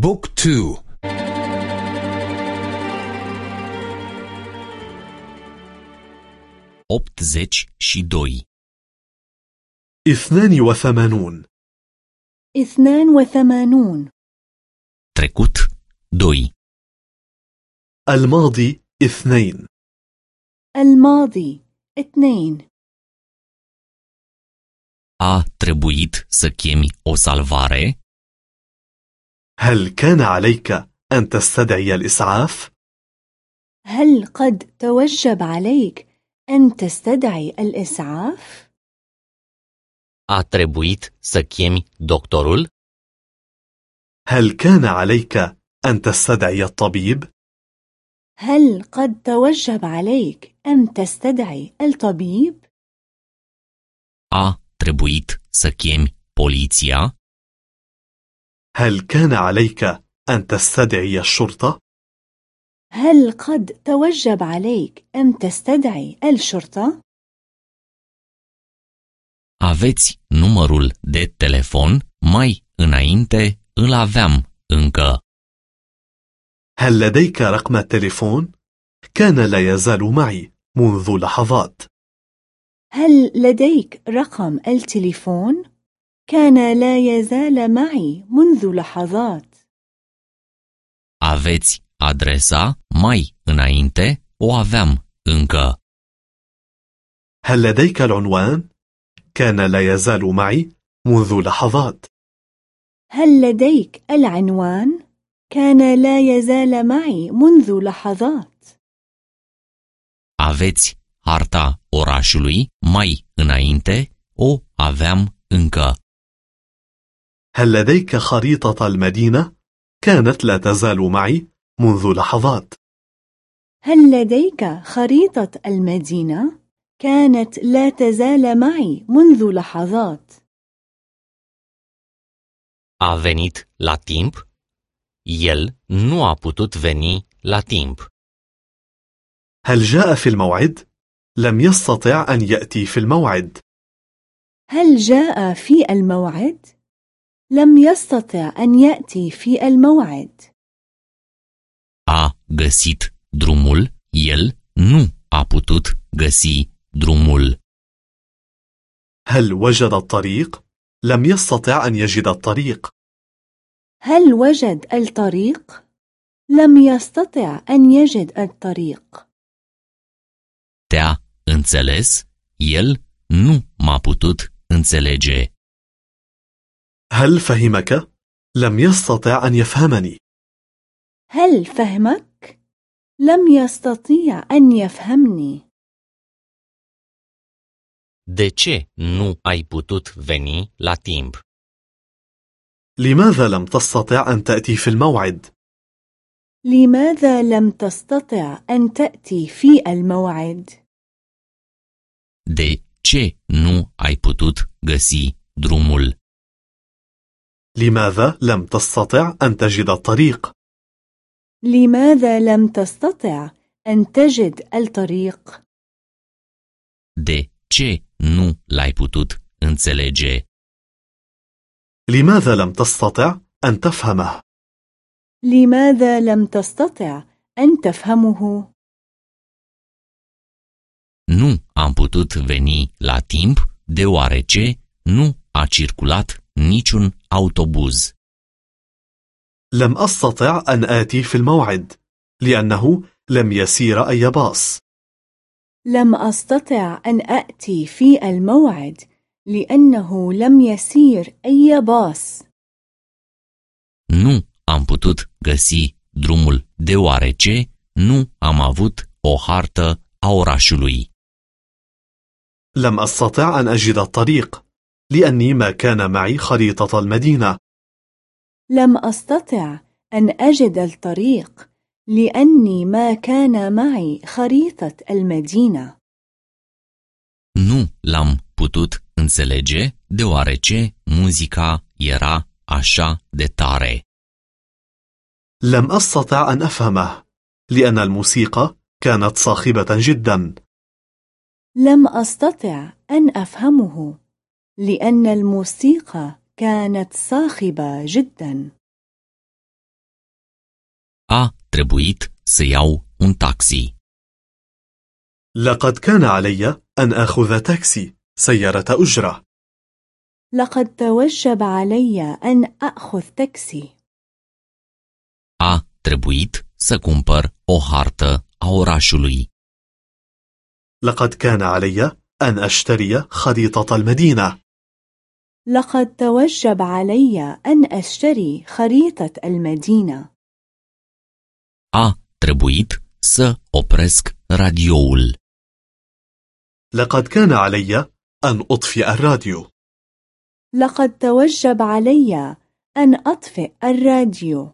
بوك تو. și doi اثنان وثمانون. اثنان وثمانون. trecut doi الماضي اثنين. الماضي اثنين. A trebuit să chemi o salvare? هل كان عليك أن تستدعي الإسعاف؟ هل قد توجب عليك أن تستدعي الإسعاف؟ a trebuit să chemi doctorul هل كان عليك أن تستدعي الطبيب؟ هل قد توجب عليك أن تستدعي الطبيب؟ a trebuit să chemi poliția هل كان عليك أن تستدعي الشرطة؟ هل قد توجب عليك أن تستدعي الشرطة؟ aveți numărul de telefon mai înainte îl aveam încă هل لديك رقم التليفون؟ كان لا يزال معي منذ لحظات هل لديك رقم التليفون؟ كان لا يزال معي منذ لحظات. Aveți adresa mai înainte? O aveam încă. هل لديك العنوان؟ كان لا يزال معي منذ لحظات. هل لديك العنوان؟ كان لا يزال معي منذ لحظات. Aveți harta orașului mai înainte? O aveam încă. هل لديك خريطة المدينة؟ كانت لا تزال معي منذ لحظات هل لديك خريطة المدينة؟ كانت لا تزال معي منذ لحظات a venit la timp el nu a putut veni la timp هل جاء في الموعد؟ لم يستطع أن يأتي في الموعد هل جاء في الموعد؟ لم يستطع أن يأتي في الموعد. A găsit drumul el nu a putut găsi drumul. هل وجد الطريق؟ لم يستطع أن يجد الطريق. هل وجد الطريق؟ لم يستطع أن يجد الطريق. Te-a înțeles? El nu m-a putut înțelege. هل فهمك؟ لم يستطع أن يفهمني هل فهمك؟ لم يستطيع أن يفهمني de ce nu ai putut veni la timp لماذا لم تستطع أن تأتي في الموعد؟ لماذا لم تستطع أن تأتي في الموعد؟ de ce nu ai putut găsi drumul لماذا لم تستطع أن تجد الطريق؟ لماذا لم تستطع أن تجد الطريق؟ de ce nu l-ai putut înțelege لماذا لم تستطع أن تفهمه؟ لماذا لم تستطع أن تفهمه؟ Nu am putut veni la timp deoarece nu a circulat niciun autobuz. لم أستطع أن آتي في الموعد لأنه لم يسير أي باص لم أستطع أن أأتي في الموعد لأنه لم يسير أي باص Nu am putut găsi drumul deoarece nu am avut o hartă a orașului. لم أستطع أن أجد الطريق لأني ما كان معي خريطة المدينة. لم أستطع أن أجد الطريق لأني ما كان معي خريطة المدينة. Nu l-am putut înțelege deoarece muzica era așa de tare. لم أستطع أن أفهمه لأن الموسيقى كانت صاخبة جدا. لم أستطع أن أفهمه. لأن الموسيقى كانت صاخبة جدا A trebuit să iau un taxi. لقد كان علي أن آخذ تاكسي سيارة أجرة لقد توجب علي أن أخذ تاكسي A trebuit să cumpăr o hartă a orașului. لقد كان علي أن أشتري خريطة المدينة لقد توجب علي أن أشتري خريطة المدينة. A trebuit să opresc radioul. لقد كان علي أن أطفئ الراديو. لقد توجب علي أن أطفئ الراديو.